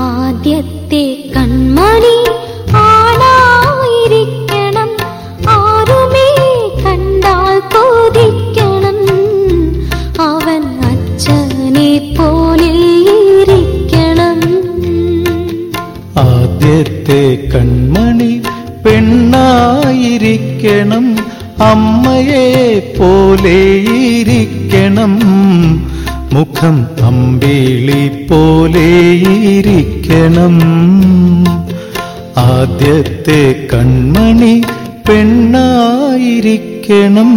ആദ്യത്തെ കൺമണി ആണായിരിക്കണം. ആരുമേ കണ്ടാൽ കൊതിക്കണം അവൻ അച്ഛനെ പോലെ ഇരിക്കണം. ആദ്യത്തെ കൺമണി പെണ്ണായിരിക്കണം. അമ്മയെ പോലെ ഇരിക്കണം. മുഖം അമ്പിളി പോലെ ഇരിക്കണം. ആദ്യത്തെ കൺമണി പെണ്ണായിരിക്കണം.